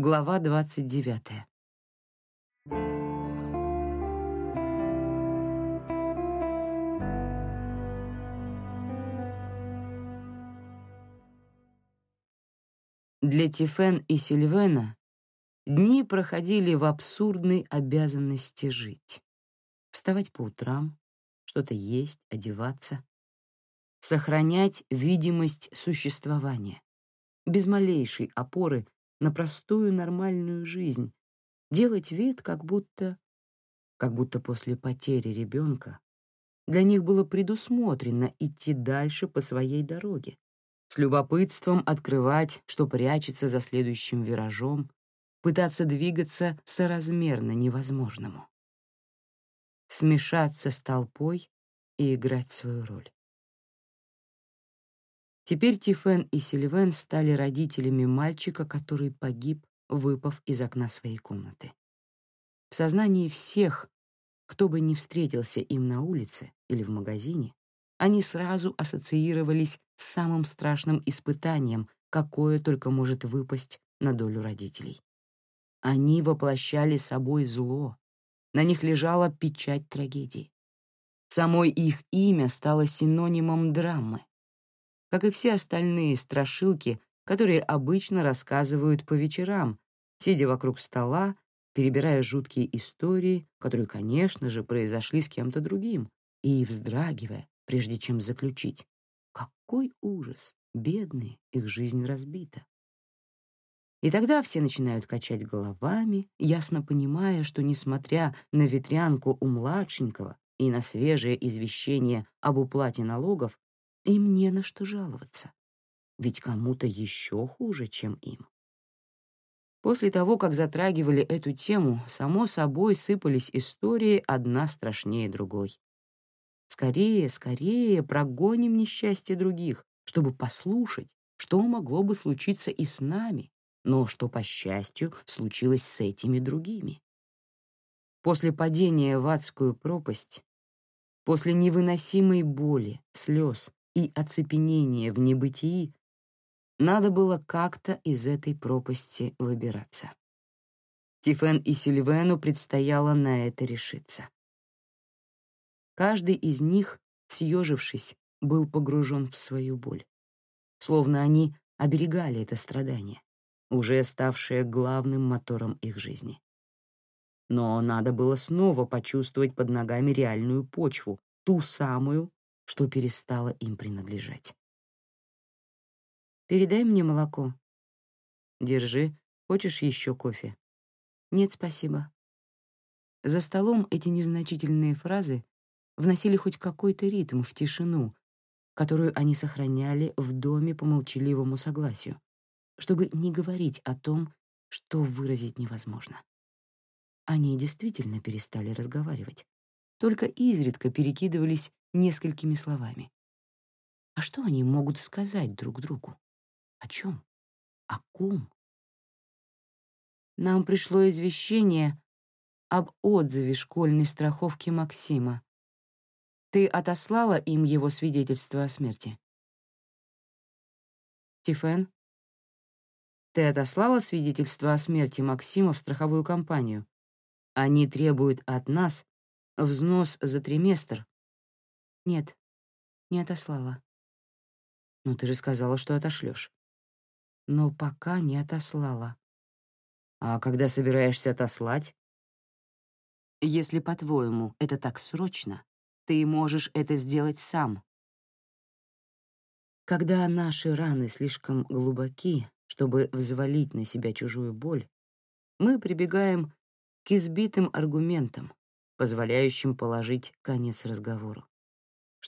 Глава 29. Для Тифен и Сильвена дни проходили в абсурдной обязанности жить. Вставать по утрам, что-то есть, одеваться, сохранять видимость существования, без малейшей опоры на простую нормальную жизнь, делать вид, как будто... как будто после потери ребенка для них было предусмотрено идти дальше по своей дороге, с любопытством открывать, что прячется за следующим виражом, пытаться двигаться соразмерно невозможному. Смешаться с толпой и играть свою роль. Теперь Тифен и Сильвен стали родителями мальчика, который погиб, выпав из окна своей комнаты. В сознании всех, кто бы ни встретился им на улице или в магазине, они сразу ассоциировались с самым страшным испытанием, какое только может выпасть на долю родителей. Они воплощали собой зло, на них лежала печать трагедии. Самой их имя стало синонимом драмы, как и все остальные страшилки, которые обычно рассказывают по вечерам, сидя вокруг стола, перебирая жуткие истории, которые, конечно же, произошли с кем-то другим, и вздрагивая, прежде чем заключить. Какой ужас! Бедные, их жизнь разбита. И тогда все начинают качать головами, ясно понимая, что, несмотря на ветрянку у младшенького и на свежее извещение об уплате налогов, им не на что жаловаться, ведь кому-то еще хуже, чем им. После того, как затрагивали эту тему, само собой сыпались истории одна страшнее другой. Скорее, скорее прогоним несчастье других, чтобы послушать, что могло бы случиться и с нами, но что, по счастью, случилось с этими другими. После падения в адскую пропасть, после невыносимой боли, слез, и оцепенение в небытии, надо было как-то из этой пропасти выбираться. Тифен и Сильвену предстояло на это решиться. Каждый из них, съежившись, был погружен в свою боль. Словно они оберегали это страдание, уже ставшее главным мотором их жизни. Но надо было снова почувствовать под ногами реальную почву, ту самую, что перестало им принадлежать. «Передай мне молоко». «Держи. Хочешь еще кофе?» «Нет, спасибо». За столом эти незначительные фразы вносили хоть какой-то ритм в тишину, которую они сохраняли в доме по молчаливому согласию, чтобы не говорить о том, что выразить невозможно. Они действительно перестали разговаривать, только изредка перекидывались несколькими словами. А что они могут сказать друг другу? О чем? О ком? Нам пришло извещение об отзыве школьной страховки Максима. Ты отослала им его свидетельство о смерти? Тифен, ты отослала свидетельство о смерти Максима в страховую компанию? Они требуют от нас взнос за триместр нет, не отослала. Ну ты же сказала, что отошлешь. Но пока не отослала. А когда собираешься отослать? Если, по-твоему, это так срочно, ты можешь это сделать сам. Когда наши раны слишком глубоки, чтобы взвалить на себя чужую боль, мы прибегаем к избитым аргументам, позволяющим положить конец разговору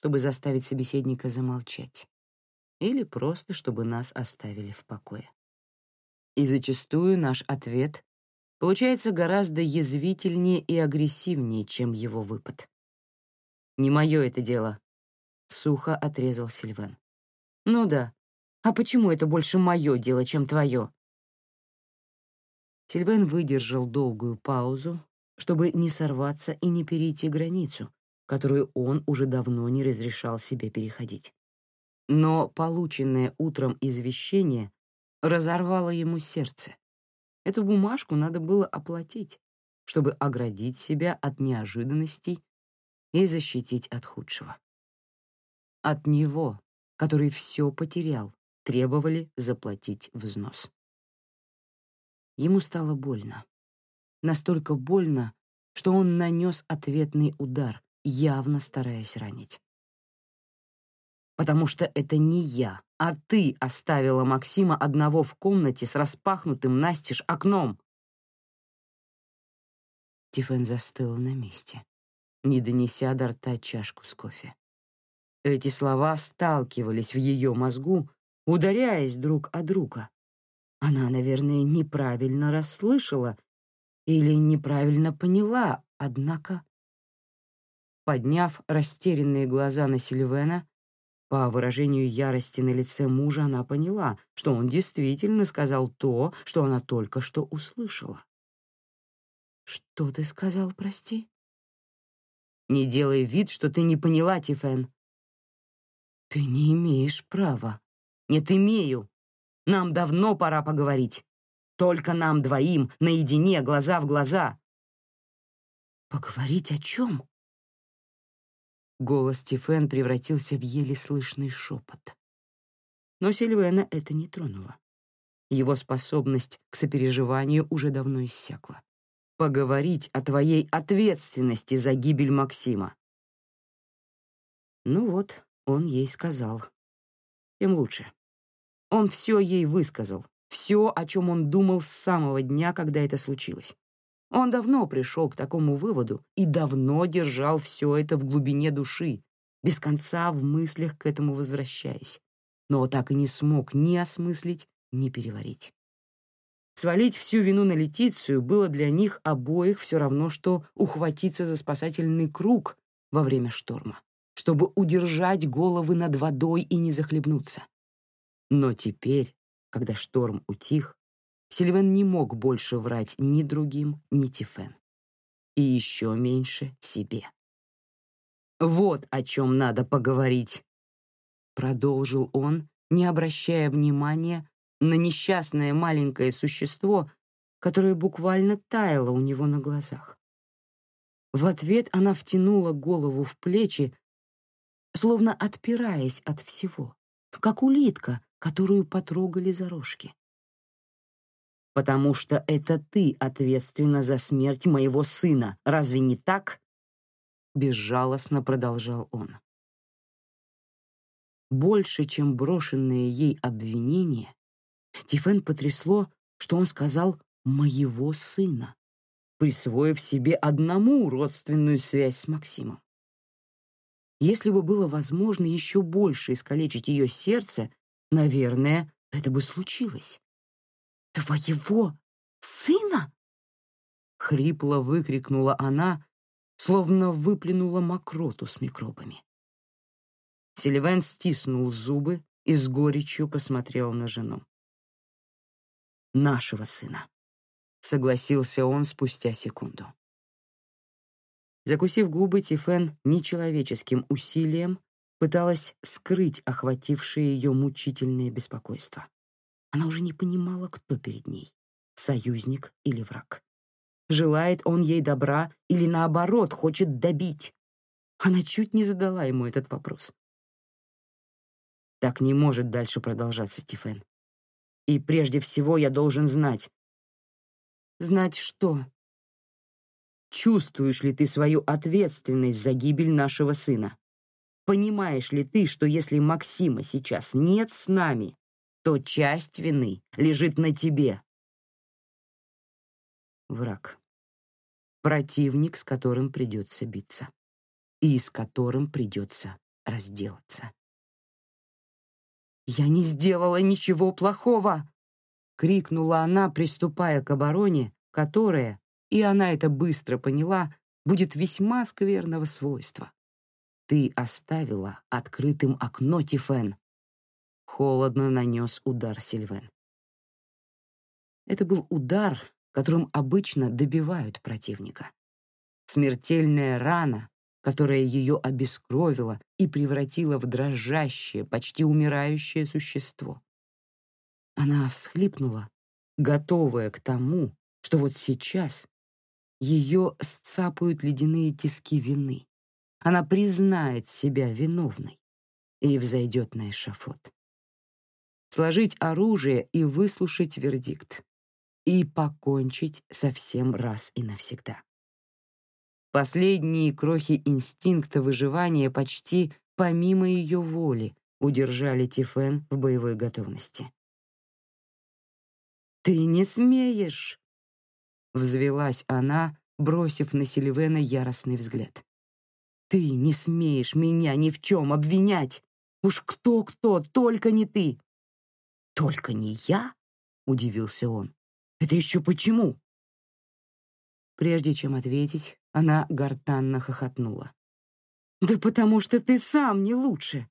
чтобы заставить собеседника замолчать, или просто чтобы нас оставили в покое. И зачастую наш ответ получается гораздо язвительнее и агрессивнее, чем его выпад. «Не мое это дело», — сухо отрезал Сильвен. «Ну да. А почему это больше мое дело, чем твое?» Сильвен выдержал долгую паузу, чтобы не сорваться и не перейти границу, которую он уже давно не разрешал себе переходить. Но полученное утром извещение разорвало ему сердце. Эту бумажку надо было оплатить, чтобы оградить себя от неожиданностей и защитить от худшего. От него, который все потерял, требовали заплатить взнос. Ему стало больно. Настолько больно, что он нанес ответный удар, явно стараясь ранить. «Потому что это не я, а ты оставила Максима одного в комнате с распахнутым настежь окном!» Тифен застыла на месте, не донеся до рта чашку с кофе. Эти слова сталкивались в ее мозгу, ударяясь друг о друга. Она, наверное, неправильно расслышала или неправильно поняла, однако... Подняв растерянные глаза на Сильвена, по выражению ярости на лице мужа она поняла, что он действительно сказал то, что она только что услышала. «Что ты сказал, прости?» «Не делай вид, что ты не поняла, Тифен». «Ты не имеешь права». «Нет, имею. Нам давно пора поговорить. Только нам двоим, наедине, глаза в глаза». «Поговорить о чем?» Голос Тифен превратился в еле слышный шепот. Но Сильвена это не тронуло. Его способность к сопереживанию уже давно иссякла. Поговорить о твоей ответственности за гибель Максима. Ну вот, он ей сказал. Тем лучше. Он все ей высказал, все, о чем он думал с самого дня, когда это случилось. Он давно пришел к такому выводу и давно держал все это в глубине души, без конца в мыслях к этому возвращаясь, но так и не смог ни осмыслить, ни переварить. Свалить всю вину на Летицию было для них обоих все равно, что ухватиться за спасательный круг во время шторма, чтобы удержать головы над водой и не захлебнуться. Но теперь, когда шторм утих, Сильвен не мог больше врать ни другим, ни Тифен. И еще меньше себе. «Вот о чем надо поговорить», — продолжил он, не обращая внимания на несчастное маленькое существо, которое буквально таяло у него на глазах. В ответ она втянула голову в плечи, словно отпираясь от всего, как улитка, которую потрогали за рожки потому что это ты ответственна за смерть моего сына, разве не так?» Безжалостно продолжал он. Больше, чем брошенные ей обвинения, Тифен потрясло, что он сказал «моего сына», присвоив себе одному родственную связь с Максимом. Если бы было возможно еще больше искалечить ее сердце, наверное, это бы случилось. «Твоего сына?» Хрипло выкрикнула она, словно выплюнула мокроту с микробами. Сильвен стиснул зубы и с горечью посмотрел на жену. «Нашего сына», — согласился он спустя секунду. Закусив губы, Тифен нечеловеческим усилием пыталась скрыть охватившее ее мучительное беспокойство. Она уже не понимала, кто перед ней — союзник или враг. Желает он ей добра или, наоборот, хочет добить? Она чуть не задала ему этот вопрос. Так не может дальше продолжаться, Тифен. И прежде всего я должен знать. Знать что? Чувствуешь ли ты свою ответственность за гибель нашего сына? Понимаешь ли ты, что если Максима сейчас нет с нами, то часть вины лежит на тебе. Враг. Противник, с которым придется биться. И с которым придется разделаться. «Я не сделала ничего плохого!» — крикнула она, приступая к обороне, которая, и она это быстро поняла, будет весьма скверного свойства. «Ты оставила открытым окно, Тифен, холодно нанес удар Сильвен. Это был удар, которым обычно добивают противника. Смертельная рана, которая ее обескровила и превратила в дрожащее, почти умирающее существо. Она всхлипнула, готовая к тому, что вот сейчас ее сцапают ледяные тиски вины. Она признает себя виновной и взойдет на эшафот. Сложить оружие и выслушать вердикт. И покончить со всем раз и навсегда. Последние крохи инстинкта выживания почти помимо ее воли удержали Тифен в боевой готовности. «Ты не смеешь!» — взвелась она, бросив на Селивена яростный взгляд. «Ты не смеешь меня ни в чем обвинять! Уж кто-кто, только не ты!» «Только не я?» — удивился он. «Это еще почему?» Прежде чем ответить, она гортанно хохотнула. «Да потому что ты сам не лучше!»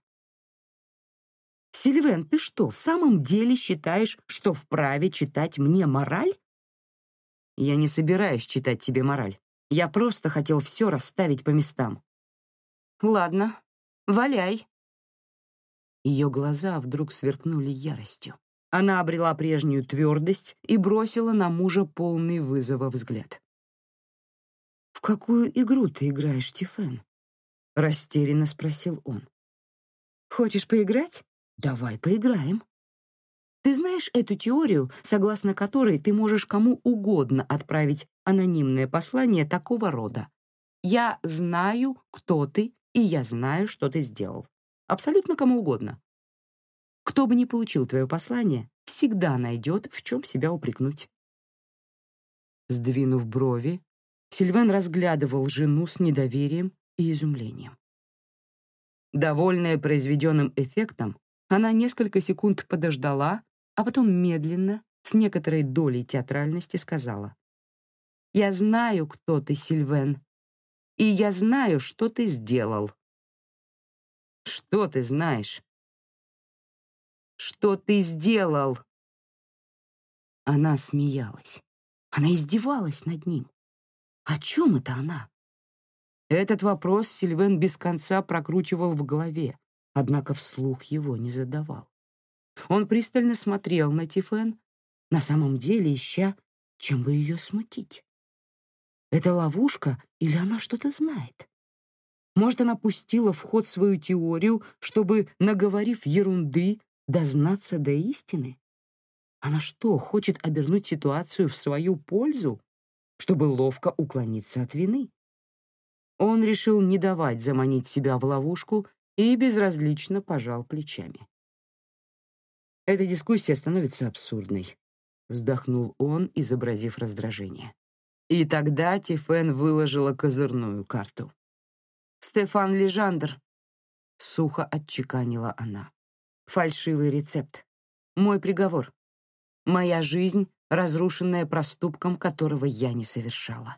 «Сильвен, ты что, в самом деле считаешь, что вправе читать мне мораль?» «Я не собираюсь читать тебе мораль. Я просто хотел все расставить по местам». «Ладно, валяй». Ее глаза вдруг сверкнули яростью. Она обрела прежнюю твердость и бросила на мужа полный вызова взгляд. «В какую игру ты играешь, Тифен?» — растерянно спросил он. «Хочешь поиграть? Давай поиграем. Ты знаешь эту теорию, согласно которой ты можешь кому угодно отправить анонимное послание такого рода. «Я знаю, кто ты, и я знаю, что ты сделал». Абсолютно кому угодно. Кто бы ни получил твое послание, всегда найдет, в чем себя упрекнуть. Сдвинув брови, Сильвен разглядывал жену с недоверием и изумлением. Довольная произведенным эффектом, она несколько секунд подождала, а потом медленно, с некоторой долей театральности, сказала. «Я знаю, кто ты, Сильвен, и я знаю, что ты сделал». «Что ты знаешь?» «Что ты сделал?» Она смеялась. Она издевалась над ним. О чем это она? Этот вопрос Сильвен без конца прокручивал в голове, однако вслух его не задавал. Он пристально смотрел на Тифен, на самом деле ища, чем бы ее смутить. Это ловушка или она что-то знает? Может, она пустила в ход свою теорию, чтобы, наговорив ерунды, дознаться до истины? Она что, хочет обернуть ситуацию в свою пользу, чтобы ловко уклониться от вины? Он решил не давать заманить себя в ловушку и безразлично пожал плечами. Эта дискуссия становится абсурдной, вздохнул он, изобразив раздражение. И тогда Тифен выложила козырную карту. Стефан Лежандр, сухо отчеканила она. Фальшивый рецепт. Мой приговор. Моя жизнь, разрушенная проступком, которого я не совершала.